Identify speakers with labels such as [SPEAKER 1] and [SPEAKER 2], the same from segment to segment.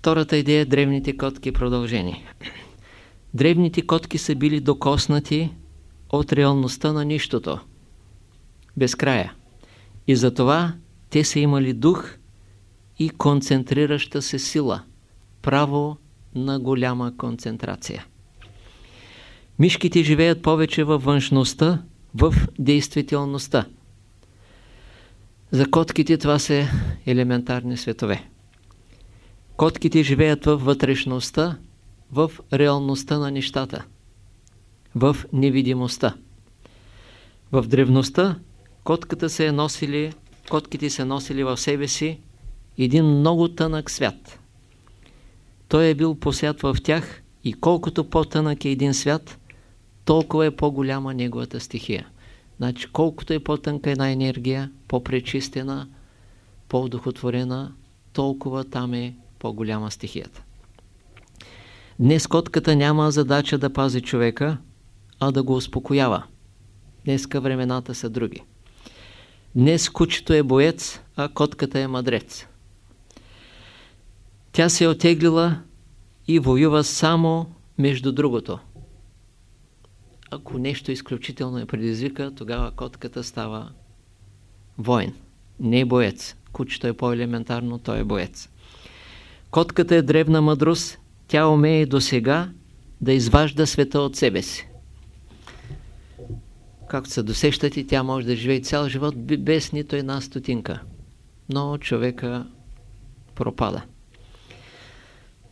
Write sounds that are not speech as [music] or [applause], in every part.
[SPEAKER 1] Втората идея – древните котки продължени. Древните котки са били докоснати от реалността на нищото. Безкрая. И затова те са имали дух и концентрираща се сила. Право на голяма концентрация. Мишките живеят повече във външността, в действителността. За котките това са елементарни светове. Котките живеят във вътрешността, в реалността на нещата, в невидимостта. В древността котката се е носили, котките се носили в себе си един много тънък свят. Той е бил посят в тях и колкото по-тънък е един свят, толкова е по-голяма неговата стихия. Значи, колкото е по-тънка една енергия, по-пречистена, по-удохотворена, толкова там е по-голяма стихията. Днес котката няма задача да пази човека, а да го успокоява. Днеска времената са други. Днес кучето е боец, а котката е мадрец. Тя се е отеглила и воюва само между другото. Ако нещо изключително е предизвика, тогава котката става воин, не боец. Кучето е по-елементарно, той е боец. Котката е древна мъдрост, тя умее до сега да изважда света от себе си. Както се досещате, тя може да живее цял живот без нито една стотинка. Но човека пропада.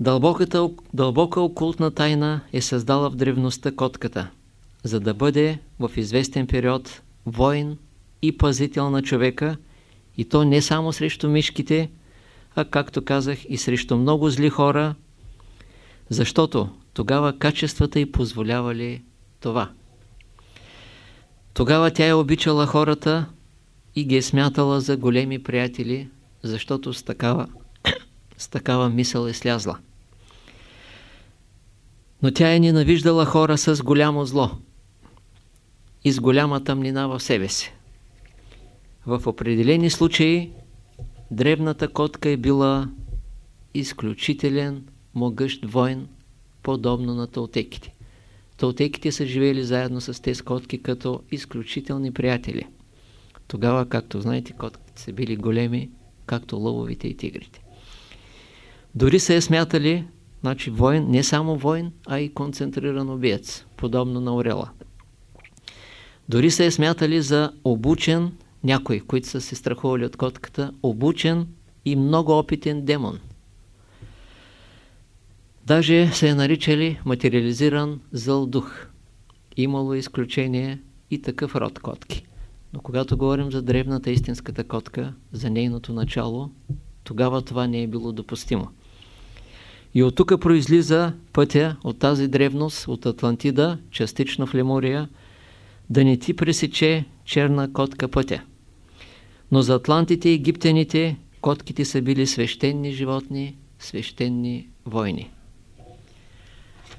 [SPEAKER 1] Дълбоката, дълбока окултна тайна е създала в древността котката, за да бъде в известен период воин и пазител на човека, и то не само срещу мишките, а както казах и срещу много зли хора, защото тогава качествата й позволявали това. Тогава тя е обичала хората и ги е смятала за големи приятели, защото с такава, [clears throat] с такава мисъл е слязла. Но тя е ненавиждала хора с голямо зло и с голяма тъмнина в себе си. В определени случаи древната котка е била изключителен, могъщ войн, подобно на толтеките. Толтеките са живели заедно с тези котки като изключителни приятели. Тогава, както знаете, котките са били големи, както лъвовите и тигрите. Дори са е смятали, значи воин, не само воин, а и концентриран убиец, подобно на орела. Дори са е смятали за обучен някой, които са се страхували от котката, обучен и много опитен демон. Даже се е наричали материализиран зъл дух. Имало изключение и такъв род котки. Но когато говорим за древната истинската котка, за нейното начало, тогава това не е било допустимо. И от тук произлиза пътя от тази древност, от Атлантида, частично в Лемурия, да не ти пресече черна котка пътя. Но за атлантите и египтяните котките са били свещени животни, свещени войни.